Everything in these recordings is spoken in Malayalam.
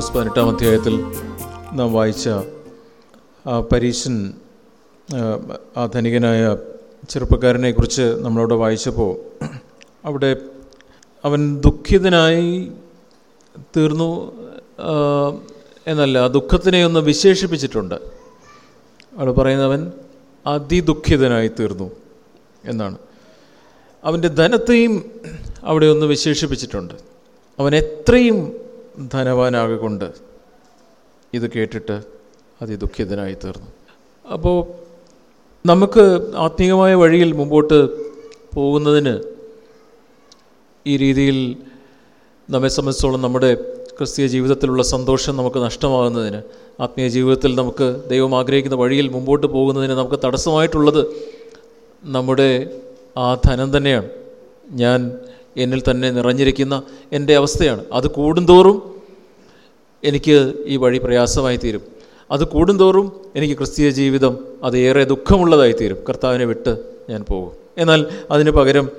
മാർക്കോസ് പതിനെട്ടാം അധ്യായത്തിൽ നാം വായിച്ച ആ പരീശൻ ആ, ധനികനായ ചെറുപ്പക്കാരനെക്കുറിച്ച് നമ്മളവിടെ വായിച്ചപ്പോൾ അവിടെ അവൻ ദുഃഖിതനായി തീർന്നു എന്നല്ല ദുഃഖത്തിനെ ഒന്ന് വിശേഷിപ്പിച്ചിട്ടുണ്ട്. അവിടെ പറയുന്നവൻ അതിദുഃഖിതനായി തീർന്നു എന്നാണ്. അവന്റെ ധനത്തെയും അവിടെ ഒന്ന് വിശേഷിപ്പിച്ചിട്ടുണ്ട്. അവൻ എത്രയും ധനവാനാകൊണ്ട് ഇത് കേട്ടിട്ട് അതിദുഃഖിതനായി തീർന്നു. അപ്പോൾ നമുക്ക് ആത്മീയമായ വഴിയിൽ മുമ്പോട്ട് പോകുന്നതിന് ഈ രീതിയിൽ നമ്മെ സംബന്ധിച്ചോളം നമ്മുടെ ക്രിസ്തീയ ജീവിതത്തിലുള്ള സന്തോഷം നമുക്ക് നഷ്ടമാകുന്നതിന് ആത്മീയ ജീവിതത്തിൽ നമുക്ക് ദൈവം ആഗ്രഹിക്കുന്ന വഴിയിൽ മുമ്പോട്ട് പോകുന്നതിന് നമുക്ക് തടസ്സമായിട്ടുള്ളത് നമ്മുടെ ആ ധനം തന്നെയാണ്. ഞാൻ എന്നിൽ തന്നെ നിറഞ്ഞിരിക്കുന്ന എന്റെ അവസ്ഥയാണ്. അത് കൂടുന്തോറും എനിക്ക് ഈ വഴി പ്രയാസമായി തീരും അത് കൂടുന്തോറും എനിക്ക് ക്രിസ്തീയ ജീവിതം അത് ഏറെ ദുഃഖമുള്ളതായി തീരും കർത്താവിനെ വിട്ട് ഞാൻ പോകും. എന്നാൽ അതിന് പകരം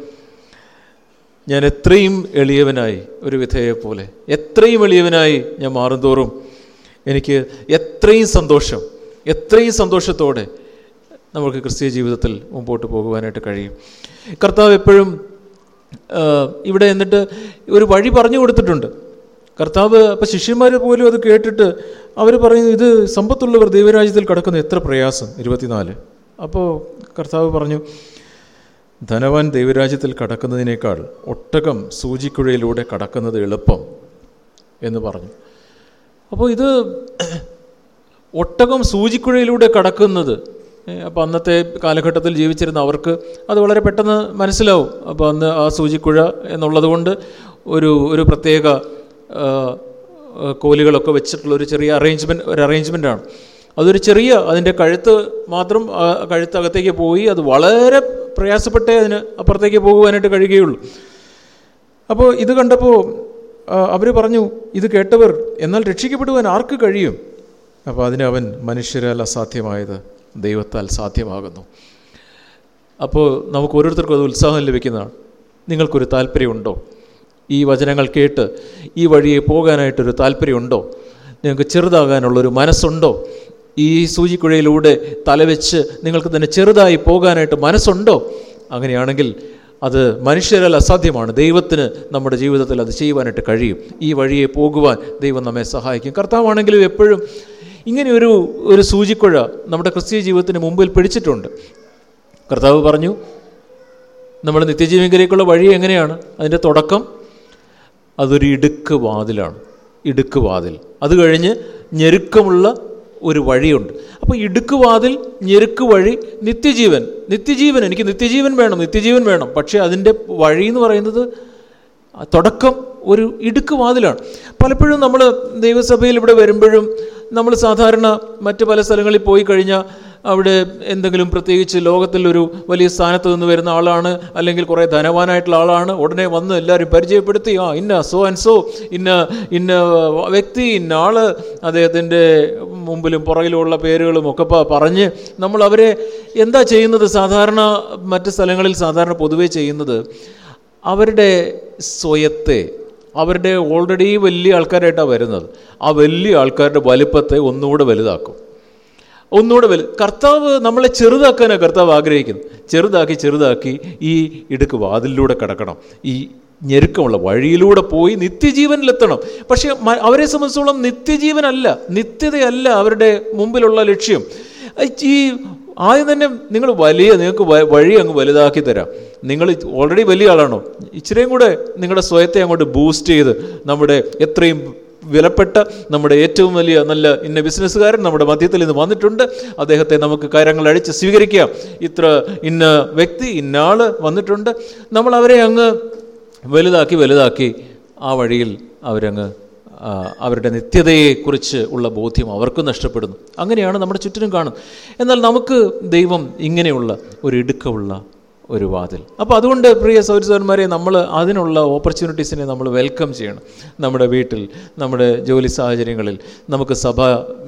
ഞാൻ എത്രയും എളിയവനായി ഒരു വിധേയെപ്പോലെ എത്രയും എളിയവനായി ഞാൻ മാറുന്തോറും എനിക്ക് എത്രയും സന്തോഷം എത്രയും സന്തോഷത്തോടെ നമുക്ക് ക്രിസ്തീയ ജീവിതത്തിൽ മുമ്പോട്ട് പോകുവാനായിട്ട് കഴിയും. കർത്താവ് എപ്പോഴും ഇവിടെ എന്നിട്ട് ഒരു വഴി പറഞ്ഞു കൊടുത്തിട്ടുണ്ട്. കർത്താവ് അപ്പം ശിഷ്യന്മാർ പോലും അത് കേട്ടിട്ട് അവർ പറയുന്നു ഇത് സമ്പത്തുള്ളവർ ദൈവരാജ്യത്തിൽ കടക്കുന്ന. എത്ര പ്രയാസം. ഇരുപത്തിനാല്. അപ്പോൾ കർത്താവ് പറഞ്ഞു ധനവാൻ ദൈവരാജ്യത്തിൽ കടക്കുന്നതിനേക്കാൾ ഒട്ടകം സൂചിക്കുഴയിലൂടെ കടക്കുന്നത് എളുപ്പം എന്ന് പറഞ്ഞു. അപ്പോൾ ഇത് ഒട്ടകം സൂചിക്കുഴയിലൂടെ കടക്കുന്നത് അപ്പോൾ അന്നത്തെ കാലഘട്ടത്തിൽ ജീവിച്ചിരുന്ന അവർക്ക് അത് വളരെ പെട്ടെന്ന് മനസ്സിലാവും. അപ്പോൾ അന്ന് ആ സൂചിക്കുഴ എന്നുള്ളതുകൊണ്ട് ഒരു ഒരു പ്രത്യേക കോലുകളൊക്കെ വെച്ചിട്ടുള്ള ഒരു ചെറിയ അറേഞ്ച്മെന്റ് ഒരു അറേഞ്ച്മെന്റാണ് അതൊരു ചെറിയ അതിന്റെ കഴുത്ത് മാത്രം കഴുത്തകത്തേക്ക് പോയി അത് വളരെ പ്രയാസപ്പെട്ടേ അതിന് അപ്പുറത്തേക്ക് പോകുവാനായിട്ട് കഴിയുകയുള്ളൂ. അപ്പോൾ ഇത് കണ്ടപ്പോൾ അവർ പറഞ്ഞു ഇത് കേട്ടവർ എന്നാൽ രക്ഷിക്കപ്പെടുവാൻ ആർക്ക് കഴിയും? അപ്പോൾ അതിന് അവൻ മനുഷ്യരാൽ അസാധ്യമായത് ദൈവത്താൽ സാധ്യമാകുന്നു. അപ്പോൾ നമുക്ക് ഓരോരുത്തർക്കും അത് ഉത്സാഹം ലഭിക്കുന്നതാണ്. നിങ്ങൾക്കൊരു താല്പര്യമുണ്ടോ? ഈ വചനങ്ങൾ കേട്ട് ഈ വഴിയെ പോകാനായിട്ടൊരു താല്പര്യമുണ്ടോ? നിങ്ങൾക്ക് ചെറുതാകാനുള്ളൊരു മനസ്സുണ്ടോ? ഈ സൂചിക്കുഴയിലൂടെ തലവെച്ച് നിങ്ങൾക്ക് തന്നെ ചെറുതായി പോകാനായിട്ട് മനസ്സുണ്ടോ? അങ്ങനെയാണെങ്കിൽ അത് മനുഷ്യരാൽ അസാധ്യമാണ്. ദൈവത്തിന് നമ്മുടെ ജീവിതത്തിൽ അത് ചെയ്യുവാനായിട്ട് കഴിയും. ഈ വഴിയെ പോകുവാൻ ദൈവം നമ്മെ സഹായിക്കും. കർത്താവാണെങ്കിലും എപ്പോഴും ഇങ്ങനെ ഒരു സൂചിക്കുഴ നമ്മുടെ ക്രിസ്തീയ ജീവിതത്തിന് മുമ്പിൽ പിടിച്ചിട്ടുണ്ട്. കർത്താവ് പറഞ്ഞു നമ്മൾ നിത്യജീവങ്കിലേക്കുള്ള വഴി എങ്ങനെയാണ്? അതിന്റെ തുടക്കം അതൊരു ഇടുക്ക് വാതിലാണ് ഇടുക്ക് വാതിൽ. അത് കഴിഞ്ഞ് ഞെരുക്കമുള്ള ഒരു വഴിയുണ്ട്. അപ്പോൾ ഇടുക്ക് വാതിൽ ഞെരുക്ക് വഴി നിത്യജീവൻ. നിത്യജീവൻ എനിക്ക് നിത്യജീവൻ വേണം നിത്യജീവൻ വേണം. പക്ഷേ അതിന്റെ വഴി എന്ന് പറയുന്നത് തുടക്കം ഒരു ഇടുക്ക് വാതിലാണ്. പലപ്പോഴും നമ്മൾ ദൈവസഭയിൽ ഇവിടെ വരുമ്പോഴും നമ്മൾ സാധാരണ മറ്റു പല സ്ഥലങ്ങളിൽ പോയി കഴിഞ്ഞാൽ അവിടെ എന്തെങ്കിലും പ്രത്യേകിച്ച് ലോകത്തിലൊരു വലിയ സ്ഥാനത്ത് നിന്ന് വരുന്ന ആളാണ് അല്ലെങ്കിൽ കുറേ ധനവാനായിട്ടുള്ള ആളാണ് ഉടനെ വന്ന് എല്ലാവരും പരിചയപ്പെടുത്തി ആ ഇന്ന സോ ആൻഡ് സോ ഇന്ന ഇന്ന വ്യക്തി ഇന്ന ആൾ അദ്ദേഹത്തിന്റെ മുമ്പിലും പുറകിലുമുള്ള പേരുകളും ഒക്കെ പറഞ്ഞ് നമ്മൾ അവരെ എന്താ ചെയ്യുന്നത് സാധാരണ മറ്റ് സ്ഥലങ്ങളിൽ സാധാരണ പൊതുവേ ചെയ്യുന്നത് അവരുടെ സ്വയത്തെ അവരുടെ ഓൾറെഡി വലിയ ആൾക്കാരായിട്ടാണ് വരുന്നത്. ആ വലിയ ആൾക്കാരുടെ വലിപ്പത്തെ ഒന്നുകൂടെ വലുതാക്കും. ഒന്നുകൂടെ വലു കർത്താവ് നമ്മളെ ചെറുതാക്കാനാണ് കർത്താവ് ആഗ്രഹിക്കുന്നത്. ചെറുതാക്കി ചെറുതാക്കി ഈ ഇടുക്ക് വാതിലിലൂടെ കടക്കണം. ഈ ഞെരുക്കമുള്ള വഴിയിലൂടെ പോയി നിത്യജീവനിലെത്തണം. പക്ഷേ അവരെ സംബന്ധിച്ചോളം നിത്യജീവനല്ല നിത്യതയല്ല അവരുടെ മുമ്പിലുള്ള ലക്ഷ്യം. ഈ ആദ്യം തന്നെ നിങ്ങൾ വലിയ നിങ്ങൾക്ക് വഴി അങ്ങ് വലുതാക്കി തരാം. നിങ്ങൾ ഓൾറെഡി വലിയ ആളാണോ? ഇച്ചിരിയും കൂടെ നിങ്ങളുടെ സ്വയത്തെ അങ്ങോട്ട് ബൂസ്റ്റ് ചെയ്ത് നമ്മുടെ എത്രയും വിലപ്പെട്ട നമ്മുടെ ഏറ്റവും വലിയ നല്ല ഇന്ന ബിസിനസ്സുകാരൻ നമ്മുടെ മധ്യത്തിൽ ഇന്ന് വന്നിട്ടുണ്ട്. അദ്ദേഹത്തെ നമുക്ക് കാര്യങ്ങൾ അഴിച്ച് സ്വീകരിക്കാം. ഇത്ര ഇന്ന വ്യക്തി ഇന്ന ആൾ വന്നിട്ടുണ്ട്. നമ്മൾ അവരെ അങ്ങ് വലുതാക്കി വലുതാക്കി ആ വഴിയിൽ അവരങ്ങ് അവരുടെ നിത്യതയെക്കുറിച്ച് ഉള്ള ബോധ്യം അവർക്കും നഷ്ടപ്പെടുന്നു. അങ്ങനെയാണ് നമ്മുടെ ചുറ്റിനും കാണുന്നത്. എന്നാൽ നമുക്ക് ദൈവം ഇങ്ങനെയുള്ള ഒരു ഇടുക്കമുള്ള ഒരു വാതിൽ. അപ്പോൾ അതുകൊണ്ട് പ്രിയ സൗരസവന്മാരെ നമ്മൾ അതിനുള്ള ഓപ്പർച്യൂണിറ്റീസിനെ നമ്മൾ വെൽക്കം ചെയ്യണം. നമ്മുടെ വീട്ടിൽ നമ്മുടെ ജോലി സാഹചര്യങ്ങളിൽ നമുക്ക് സഭ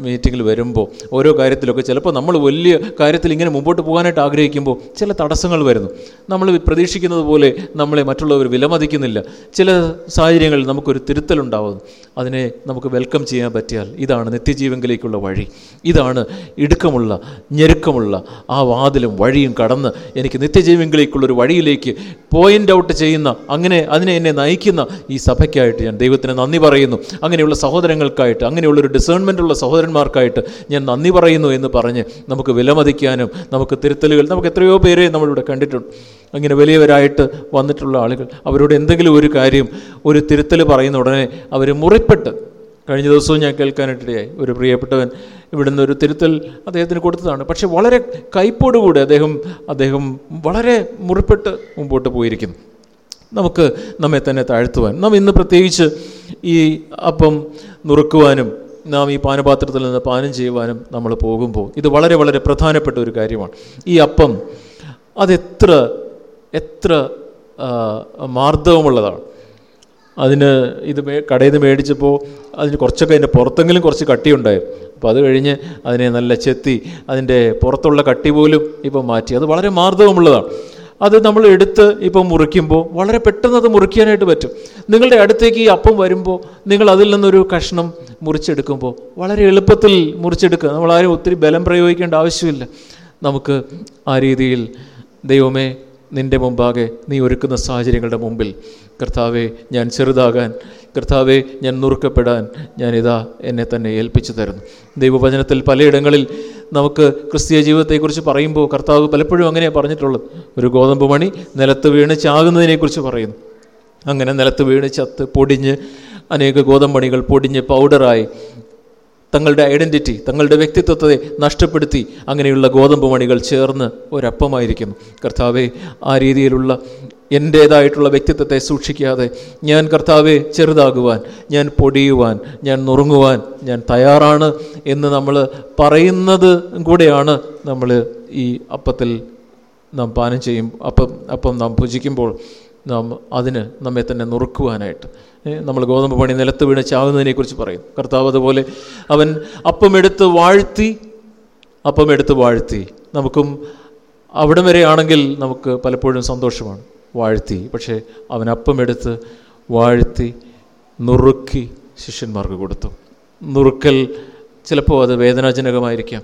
മീറ്റിങ്ങിൽ വരുമ്പോൾ ഓരോ കാര്യത്തിലൊക്കെ ചിലപ്പോൾ നമ്മൾ വലിയ കാര്യത്തിൽ ഇങ്ങനെ മുമ്പോട്ട് പോകാനായിട്ട് ആഗ്രഹിക്കുമ്പോൾ ചില തടസ്സങ്ങൾ വരുന്നു. നമ്മൾ പ്രതീക്ഷിക്കുന്നത് പോലെ നമ്മളെ മറ്റുള്ളവർ വിലമതിക്കുന്നില്ല. ചില സാഹചര്യങ്ങളിൽ നമുക്കൊരു തിരുത്തലുണ്ടാവുന്നു അതിനെ നമുക്ക് വെൽക്കം ചെയ്യാൻ പറ്റിയാൽ ഇതാണ് നിത്യജീവങ്കിലേക്കുള്ള വഴി. ഇതാണ് ഇടുക്കമുള്ള ഞെരുക്കമുള്ള ആ വാതിലും വഴിയും കടന്ന് എനിക്ക് നിത്യജീവങ്കിലേക്കുള്ള ഒരു വഴിയിലേക്ക് പോയിന്റ് ഔട്ട് ചെയ്യുന്ന അങ്ങനെ അതിനെ എന്നെ നയിക്കുന്ന ഈ സഭയ്ക്കായിട്ട് ഞാൻ ദൈവത്തിന് നന്ദി പറയുന്നു. അങ്ങനെയുള്ള സഹോദരങ്ങൾക്കായിട്ട് അങ്ങനെയുള്ളൊരു ഡിസേൺമെന്റുള്ള സഹോദരന്മാർക്കായിട്ട് ഞാൻ നന്ദി പറയുന്നു എന്ന് പറഞ്ഞ് നമുക്ക് വിലമതിക്കാനും നമുക്ക് തിരുത്തലുകൾ നമുക്ക് എത്രയോ പേരെ നമ്മളിവിടെ കണ്ടിട്ടുണ്ട്. അങ്ങനെ വലിയവരായിട്ട് വന്നിട്ടുള്ള ആളുകൾ അവരോട് എന്തെങ്കിലും ഒരു കാര്യം ഒരു തിരുത്തൽ പറയുന്ന ഉടനെ അവർ മുറിപ്പെട്ട് കഴിഞ്ഞ ദിവസവും ഞാൻ കേൾക്കാനായിട്ടിടയായി ഒരു പ്രിയപ്പെട്ടവൻ ഇവിടുന്ന് ഒരു തിരുത്തൽ അദ്ദേഹത്തിന് കൊടുത്തതാണ്. പക്ഷെ വളരെ കൈപ്പോടുകൂടി അദ്ദേഹം അദ്ദേഹം വളരെ മുറിപ്പെട്ട് മുമ്പോട്ട് പോയിരിക്കുന്നു. നമുക്ക് നമ്മെ തന്നെ താഴ്ത്തുവാൻ. നാം ഇന്ന് പ്രത്യേകിച്ച് ഈ അപ്പം നുറുക്കുവാനും നാം ഈ പാനപാത്രത്തിൽ നിന്ന് പാനം ചെയ്യുവാനും നമ്മൾ പോകുമ്പോൾ ഇത് വളരെ വളരെ പ്രധാനപ്പെട്ട ഒരു കാര്യമാണ്. ഈ അപ്പം അതെത്ര എത്ര മാർദ്ദവമുള്ളതാണ്. അതിന് ഇത് കടയിൽ നിന്ന് മേടിച്ചപ്പോൾ അതിന് കുറച്ചൊക്കെ അതിന്റെ പുറത്തെങ്കിലും കുറച്ച് കട്ടിയുണ്ടായി അപ്പോൾ അത് കഴിഞ്ഞ് അതിനെ നല്ല ചെത്തി അതിന്റെ പുറത്തുള്ള കട്ടി പോലും ഇപ്പം മാറ്റി. അത് വളരെ മാർദ്ദവമുള്ളതാണ്. അത് നമ്മൾ എടുത്ത് ഇപ്പം മുറിക്കുമ്പോൾ വളരെ പെട്ടെന്ന് അത് മുറിക്കാനായിട്ട് പറ്റും. നിങ്ങളുടെ അടുത്തേക്ക് ഈ അപ്പം വരുമ്പോൾ നിങ്ങൾ അതിൽ നിന്നൊരു കഷ്ണം മുറിച്ചെടുക്കുമ്പോൾ വളരെ എളുപ്പത്തിൽ മുറിച്ചെടുക്കുക. നമ്മൾ ആരും ഒത്തിരി ബലം പ്രയോഗിക്കേണ്ട ആവശ്യമില്ല. നമുക്ക് ആ രീതിയിൽ ദൈവമേ നിന്റെ മുമ്പാകെ നീ ഒരുക്കുന്ന സാഹചര്യങ്ങളുടെ മുമ്പിൽ. കർത്താവെ ഞാൻ ചെറുതാകാൻ കർത്താവെ ഞാൻ നുറുക്കപ്പെടാൻ ഞാനിതാ എന്നെ തന്നെ ഏൽപ്പിച്ചു തരുന്നു. ദൈവവചനത്തിൽ പലയിടങ്ങളിൽ നമുക്ക് ക്രിസ്തീയ ജീവിതത്തെക്കുറിച്ച് പറയുമ്പോൾ കർത്താവ് പലപ്പോഴും അങ്ങനെ പറഞ്ഞിട്ടുള്ളത്. ഒരു ഗോതമ്പ് മണി നിലത്ത് വീണ് ചാകുന്നതിനെക്കുറിച്ച് പറയുന്നു. അങ്ങനെ നിലത്ത് വീണ് ചത്ത് പൊടിഞ്ഞ് അനേക ഗോതമ്പണികൾ പൊടിഞ്ഞ് പൗഡറായി തങ്ങളുടെ ഐഡന്റിറ്റി തങ്ങളുടെ വ്യക്തിത്വത്തെ നഷ്ടപ്പെടുത്തി അങ്ങനെയുള്ള ഗോതമ്പ് മണികൾ ചേർന്ന് ഒരപ്പമായിരിക്കുന്നു. കർത്താവെ ആ രീതിയിലുള്ള എന്റേതായിട്ടുള്ള വ്യക്തിത്വത്തെ സൂക്ഷിക്കാതെ ഞാൻ കർത്താവെ ചെറുതാകുവാൻ ഞാൻ പൊടിയുവാൻ ഞാൻ നുറുങ്ങുവാൻ ഞാൻ തയ്യാറാണ് എന്ന് നമ്മൾ പറയുന്നത് കൂടെയാണ് നമ്മൾ ഈ അപ്പത്തിൽ നാം പാനം ചെയ്യും. അപ്പം അപ്പം നാം ഭുജിക്കുമ്പോൾ നാം അതിന് നമ്മെ തന്നെ നുറുക്കുവാനായിട്ട്. നമ്മൾ ഗോതമ്പ് പണി നിലത്ത് വീണ് ചാവുന്നതിനെക്കുറിച്ച് പറയും. കർത്താവ് അതുപോലെ അവൻ അപ്പമെടുത്ത് വാഴ്ത്തി അപ്പമെടുത്ത് വാഴ്ത്തി. നമുക്കും അവിടം വരെ ആണെങ്കിൽ നമുക്ക് പലപ്പോഴും സന്തോഷമാണ്. വാഴ്ത്തി. പക്ഷേ അവൻ അപ്പമെടുത്ത് വാഴ്ത്തി നുറുക്കി ശിഷ്യന്മാർക്ക് കൊടുത്തു. നുറുക്കൽ ചിലപ്പോൾ അത് വേദനാജനകമായിരിക്കാം.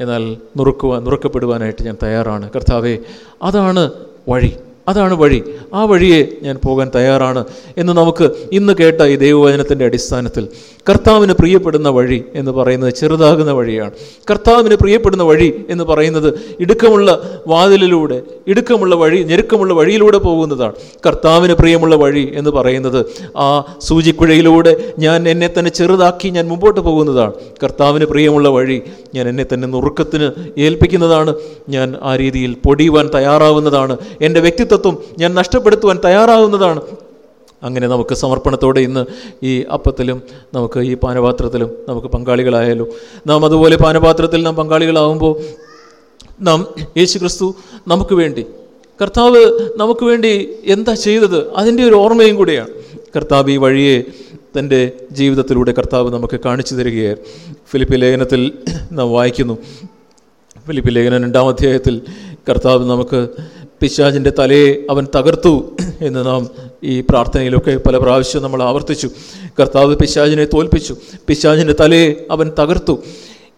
എന്നാൽ നുറുക്കുവാൻ നുറുക്കപ്പെടുവാനായിട്ട് ഞാൻ തയ്യാറാണ്. കർത്താവെ അതാണ് വഴി. അതാണ് വഴി. ആ വഴിയെ ഞാൻ പോകാൻ തയ്യാറാണ് എന്ന് നമുക്ക് ഇന്ന് കേട്ട ഈ ദൈവവചനത്തിന്റെ അടിസ്ഥാനത്തിൽ. കർത്താവിന് പ്രിയപ്പെടുന്ന വഴി എന്ന് പറയുന്നത് ചെറുതാകുന്ന വഴിയാണ്. കർത്താവിന് പ്രിയപ്പെടുന്ന വഴി എന്ന് പറയുന്നത് ഇടുക്കമുള്ള വാതിലിലൂടെ ഇടുക്കമുള്ള വഴി ഞെരുക്കമുള്ള വഴിയിലൂടെ പോകുന്നതാണ്. കർത്താവിന് പ്രിയമുള്ള വഴി എന്ന് പറയുന്നത് ആ സൂചിക്കുഴയിലൂടെ ഞാൻ എന്നെ തന്നെ ചെറുതാക്കി ഞാൻ മുമ്പോട്ട് പോകുന്നതാണ്. കർത്താവിന് പ്രിയമുള്ള വഴി ഞാൻ എന്നെ തന്നെ നുറുക്കത്തിന് ഏൽപ്പിക്കുന്നതാണ്. ഞാൻ ആ രീതിയിൽ പൊടിയുവാൻ തയ്യാറാവുന്നതാണ്. എന്റെ വ്യക്തിത്വം ഞാൻ നഷ്ടപ്പെടുത്തുവാൻ തയ്യാറാവുന്നതാണ് അങ്ങനെ നമുക്ക് സമർപ്പണത്തോടെ ഇന്ന് ഈ അപ്പത്തിലും നമുക്ക് ഈ പാനപാത്രത്തിലും നമുക്ക് പങ്കാളികളായാലും നാം അതുപോലെ പാനപാത്രത്തിൽ നാം പങ്കാളികളാവുമ്പോൾ നാം യേശു ക്രിസ്തു നമുക്ക് വേണ്ടി കർത്താവ് നമുക്ക് വേണ്ടി എന്താ ചെയ്തത് അതിന്റെ ഒരു ഓർമ്മയും കൂടിയാണ്. കർത്താവ് ഈ വഴിയെ തന്റെ ജീവിതത്തിലൂടെ കർത്താവ് നമുക്ക് കാണിച്ചു തരികയായി ഫിലിപ്പി ലേഖനത്തിൽ നാം വായിക്കുന്നു. ഫിലിപ്പി ലേഖനം രണ്ടാം അധ്യായത്തിൽ കർത്താവ് നമുക്ക് പിശാചിന്റെ തലയെ അവൻ തകർത്തു എന്ന് നാം ഈ പ്രാർത്ഥനയിലൊക്കെ പല പ്രാവശ്യം നമ്മൾ ആവർത്തിച്ചു. കർത്താവ് പിശാജിനെ തോൽപ്പിച്ചു. പിശാജിന്റെ തലയെ അവൻ തകർത്തു.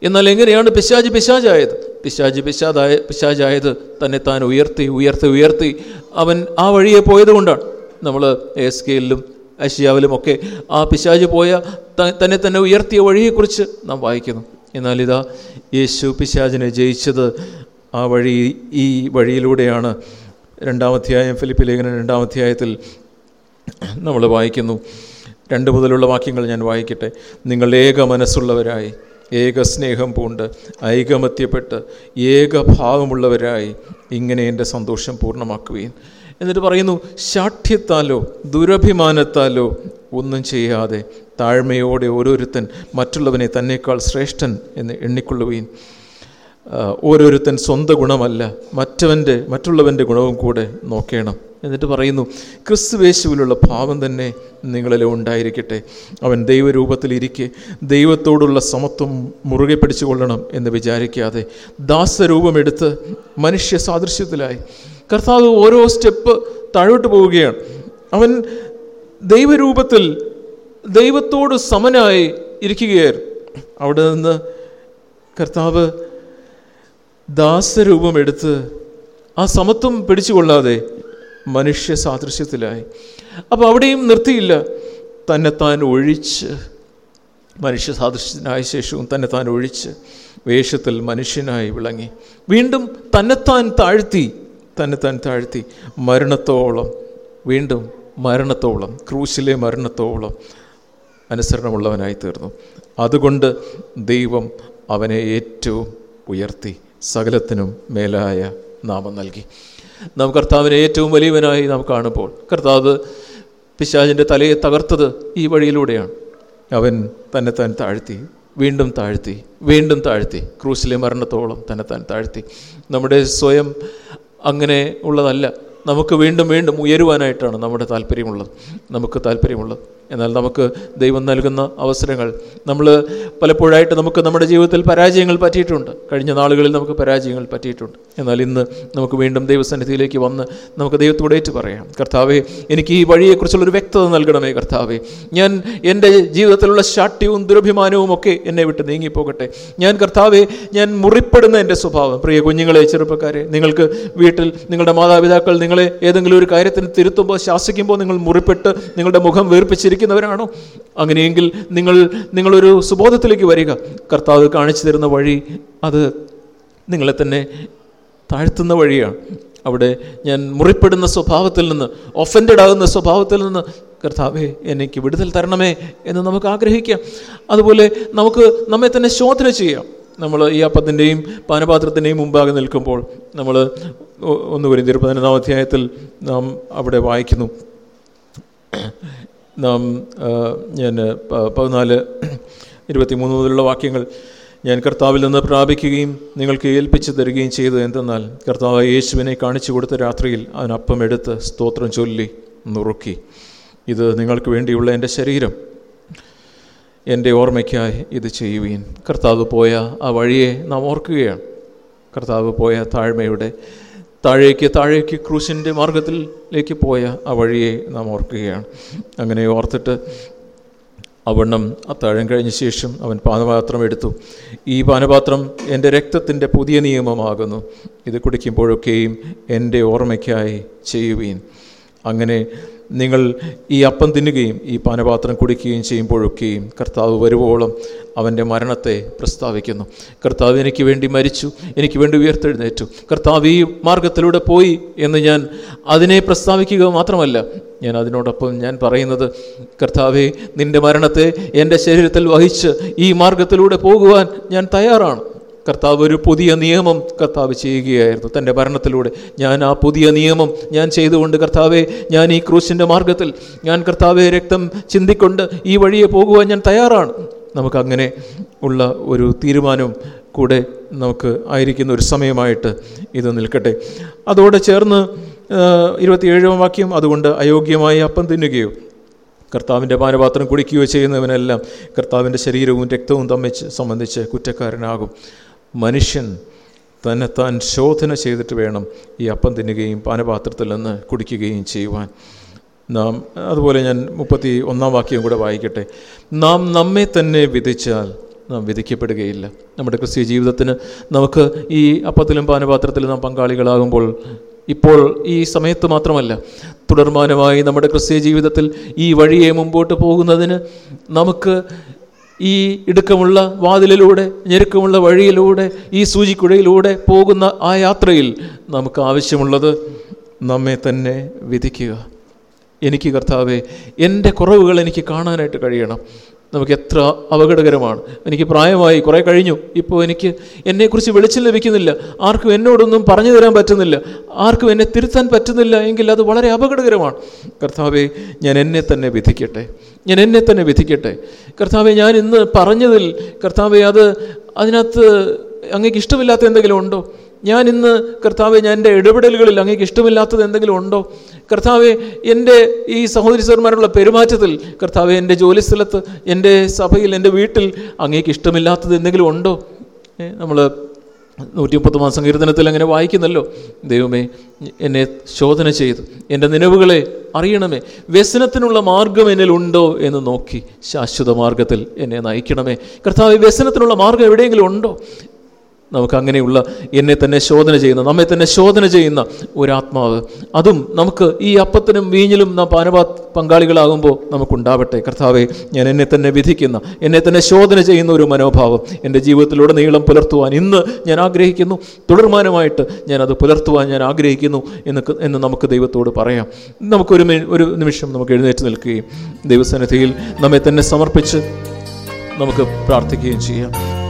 എന്നാൽ എങ്ങനെയാണ് പിശാജ് പിശാജായത് പിശാജ് പിശാദായ പിശാജായത് തന്നെ താൻ ഉയർത്തി ഉയർത്തി ഉയർത്തി അവൻ ആ വഴിയെ പോയതുകൊണ്ടാണ്. നമ്മൾ എസ് കെയിലും ഏഷ്യാവിലും ഒക്കെ ആ പിശാജ് പോയ തന്നെ തന്നെ ഉയർത്തിയ വഴിയെക്കുറിച്ച് നാം വായിക്കുന്നു. എന്നാൽ ഇതാ യേശു പിശാജിനെ ജയിച്ചത് ആ വഴി ഈ വഴിയിലൂടെയാണ് രണ്ടാമധ്യായം ഫിലിപ്പ് ലേഖന രണ്ടാമധ്യായത്തിൽ നമ്മൾ വായിക്കുന്നു. രണ്ട് മുതലുള്ള വാക്യങ്ങൾ ഞാൻ വായിക്കട്ടെ. നിങ്ങൾ ഏക മനസ്സുള്ളവരായി ഏക സ്നേഹം പൂണ്ട് ഐകമത്യപ്പെട്ട് ഏകഭാവമുള്ളവരായി ഇങ്ങനെ എന്റെ സന്തോഷം പൂർണമാക്കുകയും എന്നിട്ട് പറയുന്നു ശാഠ്യത്താലോ ദുരഭിമാനത്താലോ ഒന്നും ചെയ്യാതെ താഴ്മയോടെ ഓരോരുത്തൻ മറ്റുള്ളവനെ തന്നേക്കാൾ ശ്രേഷ്ഠൻ എന്ന് എണ്ണിക്കൊള്ളുകയും ഓരോരുത്തൻ സ്വന്തം ഗുണമല്ല മറ്റവന്റെ മറ്റുള്ളവന്റെ ഗുണവും കൂടെ നോക്കേണം. എന്നിട്ട് പറയുന്നു ക്രിസ്തുവേശുവിലുള്ള ഭാവം തന്നെ നിങ്ങളിൽ ഉണ്ടായിരിക്കട്ടെ. അവൻ ദൈവരൂപത്തിലിരിക്കെ ദൈവത്തോടുള്ള സമത്വം മുറുകെ പിടിച്ചുകൊള്ളണം എന്ന് വിചാരിക്കാതെ ദാസരൂപമെടുത്ത് മനുഷ്യ സാദൃശ്യത്തിലായി. കർത്താവ് ഓരോ സ്റ്റെപ്പ് താഴോട്ട് പോവുകയാണ്. അവൻ ദൈവരൂപത്തിൽ ദൈവത്തോട് സമനായി ഇരിക്കുകയായിരുന്നു. അവിടെ നിന്ന് കർത്താവ് ദാസരൂപമെടുത്ത് ആ സമത്വം പിടിച്ചുകൊള്ളാതെ മനുഷ്യ സാദൃശ്യത്തിലായി. അപ്പോൾ അവിടെയും നിർത്തിയില്ല. തന്നെത്താൻ ഒഴിച്ച് മനുഷ്യ സാദൃശ്യത്തിനായ ശേഷവും തന്നെത്താൻ ഒഴിച്ച് വേഷത്തിൽ മനുഷ്യനായി വിളങ്ങി. വീണ്ടും തന്നെത്താൻ താഴ്ത്തി തന്നെത്താൻ താഴ്ത്തി. മരണത്തോളം വീണ്ടും മരണത്തോളം ക്രൂശിലെ മരണത്തോളം അനുസരണമുള്ളവനായി തീർന്നു. അതുകൊണ്ട് ദൈവം അവനെ ഏറ്റവും ഉയർത്തി. സകലത്തിനും മേലായ നാമം നൽകി. നാം കർത്താവിനെ ഏറ്റവും വലിയവനായി നാം കാണുമ്പോൾ കർത്താവ് പിശാചിന്റെ തലയെ തകർത്തത് ഈ വഴിയിലൂടെയാണ്. അവൻ തന്നെ താൻ താഴ്ത്തി വീണ്ടും താഴ്ത്തി വീണ്ടും താഴ്ത്തി ക്രൂസിലെ മരണത്തോളം തന്നെ താൻ താഴ്ത്തി. നമ്മുടെ സ്വയം അങ്ങനെ ഉള്ളതല്ല. നമുക്ക് വീണ്ടും വീണ്ടും ഉയരുവാനായിട്ടാണ് നമ്മുടെ താല്പര്യമുള്ളത്. നമുക്ക് താല്പര്യമുള്ളത്. എന്നാൽ നമുക്ക് ദൈവം നൽകുന്ന അവസരങ്ങൾ. നമ്മൾ പലപ്പോഴായിട്ട് നമുക്ക് നമ്മുടെ ജീവിതത്തിൽ പരാജയങ്ങൾ പറ്റിയിട്ടുണ്ട്. കഴിഞ്ഞ നാളുകളിൽ നമുക്ക് പരാജയങ്ങൾ പറ്റിയിട്ടുണ്ട്. എന്നാൽ ഇന്ന് നമുക്ക് വീണ്ടും ദൈവസന്നിധിയിലേക്ക് വന്ന് നമുക്ക് ദൈവത്തോട് ഏറ്റു പറയാം കർത്താവെ എനിക്ക് ഈ വഴിയെക്കുറിച്ചുള്ളൊരു വ്യക്തത നൽകണമേ കർത്താവെ. ഞാൻ എന്റെ ജീവിതത്തിലുള്ള ശാഠ്യവും ദുരഭിമാനവും ഒക്കെ എന്നെ വിട്ട് നീങ്ങിപ്പോകട്ടെ. ഞാൻ കർത്താവെ ഞാൻ മുറിപ്പെടുന്ന എന്റെ സ്വഭാവം. പ്രിയ കുഞ്ഞുങ്ങളെ ചെറുപ്പക്കാരെ നിങ്ങൾക്ക് വീട്ടിൽ നിങ്ങളുടെ മാതാപിതാക്കൾ നിങ്ങളെ ഏതെങ്കിലും ഒരു കാര്യത്തിന് തിരുത്തുമ്പോൾ ശാസിക്കുമ്പോൾ നിങ്ങൾ മുറിപ്പെട്ട് നിങ്ങളുടെ മുഖം വീർപ്പിച്ചിരിക്കുന്നവരാണോ അങ്ങനെയെങ്കിൽ നിങ്ങൾ നിങ്ങളൊരു സുബോധത്തിലേക്ക് വരിക. കർത്താവ് കാണിച്ചു തരുന്ന വഴി അത് നിങ്ങളെ തന്നെ താഴ്ത്തുന്ന വഴിയാണ്. അവിടെ ഞാൻ മുറിപ്പെടുന്ന സ്വഭാവത്തിൽ നിന്ന് ഒഫൻഡഡ് ആകുന്ന സ്വഭാവത്തിൽ നിന്ന് കർത്താവെ എനിക്ക് വിടുതൽ തരണമേ എന്ന് നമുക്ക് ആഗ്രഹിക്കാം. അതുപോലെ നമുക്ക് നമ്മെ തന്നെ ശോധന ചെയ്യാം. നമ്മൾ ഈ അപ്പത്തിന്റെയും പാനപാത്രത്തിന്റെയും മുമ്പാകെ നിൽക്കുമ്പോൾ നമ്മൾ ഒന്ന് വരും പതിനൊന്നാം അധ്യായത്തിൽ നാം അവിടെ വായിക്കുന്നു. നാം ഞാൻ പതിനാല് ഇരുപത്തിമൂന്ന് മുതലുള്ള വാക്യങ്ങൾ ഞാൻ കർത്താവിൽ നിന്ന് പ്രാപിക്കുകയും നിങ്ങൾക്ക് ഏൽപ്പിച്ചു തരികയും ചെയ്തു എന്തെന്നാൽ കർത്താവ് യേശുവിനെ കാണിച്ചു കൊടുത്ത രാത്രിയിൽ അവൻ അപ്പം എടുത്ത് സ്തോത്രം ചൊല്ലി നുറുക്കി. ഇത് നിങ്ങൾക്ക് വേണ്ടിയുള്ള എന്റെ ശരീരം. എന്റെ ഓർമ്മയ്ക്കായി ഇത് ചെയ്യുവീൻ. കർത്താവ് പോയ ആ വഴിയെ നാം ഓർക്കുകയാണ്. കർത്താവ് പോയ താഴ്മയുടെ താഴേക്ക് താഴേക്ക് ക്രൂശിന്റെ മാർഗത്തിലേക്ക് പോയ ആ വഴിയെ നാം ഓർക്കുകയാണ്. അങ്ങനെ ഓർത്തിട്ട് അവണ്ണം അത്താഴം കഴിഞ്ഞ ശേഷം അവൻ പാനപാത്രം എടുത്തു. ഈ പാനപാത്രം എന്റെ രക്തത്തിന്റെ പുതിയ നിയമമാകുന്നു. ഇത് കുടിക്കുമ്പോഴൊക്കെയും എന്റെ ഓർമ്മയ്ക്കായി ചെയ്യുവീൻ. അങ്ങനെ നിങ്ങൾ ഈ അപ്പം തിന്നുകയും ഈ പാനപാത്രം കുടിക്കുകയും ചെയ്യുമ്പോഴൊക്കെയും കർത്താവ് വരുവോളം അവന്റെ മരണത്തെ പ്രസ്താവിക്കുന്നു. കർത്താവ് എനിക്ക് വേണ്ടി മരിച്ചു എനിക്ക് വേണ്ടി ഉയർത്തെഴുന്നേറ്റു. കർത്താവ് ഈ മാർഗത്തിലൂടെ പോയി എന്ന് ഞാൻ അതിനെ പ്രസ്താവിക്കുക മാത്രമല്ല ഞാൻ അതിനോടൊപ്പം ഞാൻ പറയുന്നത് കർത്താവെ നിന്റെ മരണത്തെ എന്റെ ശരീരത്തിൽ വഹിച്ച് ഈ മാർഗത്തിലൂടെ പോകുവാൻ ഞാൻ തയ്യാറാണ്. കർത്താവ് ഒരു പുതിയ നിയമം കർത്താവ് ചെയ്യുകയായിരുന്നു. തന്റെ ഭരണത്തിലൂടെ ഞാൻ ആ പുതിയ നിയമം ഞാൻ ചെയ്തുകൊണ്ട് കർത്താവെ ഞാൻ ഈ ക്രൂശിന്റെ മാർഗത്തിൽ ഞാൻ കർത്താവെ രക്തം ചിന്തിക്കൊണ്ട് ഈ വഴിയെ പോകുവാൻ ഞാൻ തയ്യാറാണ്. നമുക്കങ്ങനെ ഉള്ള ഒരു തീരുമാനവും കൂടെ നമുക്ക് ആയിരിക്കുന്ന ഒരു സമയമായിട്ട് ഇത് നിൽക്കട്ടെ. അതോടെ ചേർന്ന് ഇരുപത്തിയേഴാം വാക്യം അതുകൊണ്ട് അയോഗ്യമായി അപ്പം തിന്നുകയോ കർത്താവിന്റെ പാനപാത്രം കുടിക്കുകയോ ചെയ്യുന്നവനെല്ലാം കർത്താവിന്റെ ശരീരവും രക്തവും തമ്മിച്ച് സംബന്ധിച്ച് കുറ്റക്കാരനാകും. മനുഷ്യൻ തന്നെ താൻ ശോധന ചെയ്തിട്ട് വേണം ഈ അപ്പം തിന്നുകയും പാനപാത്രത്തിൽ നിന്ന് കുടിക്കുകയും ചെയ്യുവാൻ. നാം അതുപോലെ ഞാൻ മുപ്പത്തി ഒന്നാം വാക്യം കൂടെ വായിക്കട്ടെ. നാം നമ്മെ തന്നെ വിധിച്ചാൽ നാം വിധിക്കപ്പെടുകയില്ല. നമ്മുടെ ക്രിസ്തീയ ജീവിതത്തിന് നമുക്ക് ഈ അപ്പത്തിലും പാനപാത്രത്തിലും നാം പങ്കാളികളാകുമ്പോൾ ഇപ്പോൾ ഈ സമയത്ത് മാത്രമല്ല തുടർമാനമായി നമ്മുടെ ക്രിസ്തീയ ജീവിതത്തിൽ ഈ വഴിയെ മുമ്പോട്ട് പോകുന്നതിന് നമുക്ക് ഈ ഇടുക്കമുള്ള വാതിലിലൂടെ ഞെരുക്കമുള്ള വഴിയിലൂടെ ഈ സൂചിക്കുഴയിലൂടെ പോകുന്ന ആ യാത്രയിൽ നമുക്ക് ആവശ്യമുള്ളത് നമ്മെ തന്നെ വിധിക്കുക. എനിക്ക് കർത്താവെ എന്റെ കുറവുകൾ എനിക്ക് കാണാനായിട്ട് കഴിയണം. നമുക്ക് എത്ര അപകടകരമാണ്. എനിക്ക് പ്രായമായി കുറേ കഴിഞ്ഞു. ഇപ്പോൾ എനിക്ക് എന്നെക്കുറിച്ച് വെളിച്ചം ലഭിക്കുന്നില്ല. ആർക്കും എന്നോടൊന്നും പറഞ്ഞു തരാൻ പറ്റുന്നില്ല. ആർക്കും എന്നെ തിരുത്താൻ പറ്റുന്നില്ല എങ്കിൽ അത് വളരെ അപകടകരമാണ്. കർത്താവെ ഞാൻ എന്നെ തന്നെ വിധിക്കട്ടെ. ഞാൻ എന്നെ തന്നെ വിധിക്കട്ടെ. കർത്താവെ ഞാൻ ഇന്ന് പറഞ്ഞതിൽ കർത്താവെ അത് അതിനകത്ത് അങ്ങേക്ക് ഇഷ്ടമില്ലാത്ത എന്തെങ്കിലും ഉണ്ടോ? ഞാൻ ഇന്ന് കർത്താവെ ഞാൻ എന്റെ ഇടപെടലുകളിൽ അങ്ങേക്ക് ഇഷ്ടമില്ലാത്തത് എന്തെങ്കിലും ഉണ്ടോ? കർത്താവെ എന്റെ ഈ സഹോദരി സർമാരുള്ള പെരുമാറ്റത്തിൽ കർത്താവെ എന്റെ ജോലിസ്ഥലത്ത് എന്റെ സഭയിൽ എന്റെ വീട്ടിൽ അങ്ങേക്ക് ഇഷ്ടമില്ലാത്തത് എന്തെങ്കിലും ഉണ്ടോ? നമ്മൾ നൂറ്റി മുപ്പത്തൊമ്പതാം സങ്കീർത്തനത്തിൽ അങ്ങനെ വായിക്കുന്നല്ലോ. ദൈവമേ എന്നെ ശോധന ചെയ്ത് എന്റെ നിലവുകളെ അറിയണമേ വ്യസനത്തിനുള്ള മാർഗം എന്നിലുണ്ടോ എന്ന് നോക്കി ശാശ്വത മാർഗത്തിൽ എന്നെ നയിക്കണമേ. കർത്താവ് വ്യസനത്തിനുള്ള മാർഗം എവിടെയെങ്കിലും ഉണ്ടോ? നമുക്ക് അങ്ങനെയുള്ള എന്നെ തന്നെ ശോധന ചെയ്യുന്ന നമ്മെ തന്നെ ശോധന ചെയ്യുന്ന ഒരാത്മാവ്. അതും നമുക്ക് ഈ അപ്പത്തിനും വീഞ്ഞിലും നാം പാനപാ പങ്കാളികളാകുമ്പോൾ നമുക്കുണ്ടാവട്ടെ. കർത്താവെ ഞാൻ എന്നെ തന്നെ വിധിക്കുന്ന എന്നെ തന്നെ ശോധന ചെയ്യുന്ന ഒരു മനോഭാവം എന്റെ ജീവിതത്തിലൂടെ നീളം പുലർത്തുവാൻ ഇന്ന് ഞാൻ ആഗ്രഹിക്കുന്നു. തുടർമാനമായിട്ട് ഞാൻ അത് പുലർത്തുവാൻ ഞാൻ ആഗ്രഹിക്കുന്നു എന്ന് എന്ന് നമുക്ക് ദൈവത്തോട് പറയാം. നമുക്കൊരു ഒരു നിമിഷം നമുക്ക് എഴുന്നേറ്റ് നിൽക്കുകയും ദൈവസന്നിധിയിൽ നമ്മെ തന്നെ സമർപ്പിച്ച് നമുക്ക് പ്രാർത്ഥിക്കുകയും ചെയ്യാം.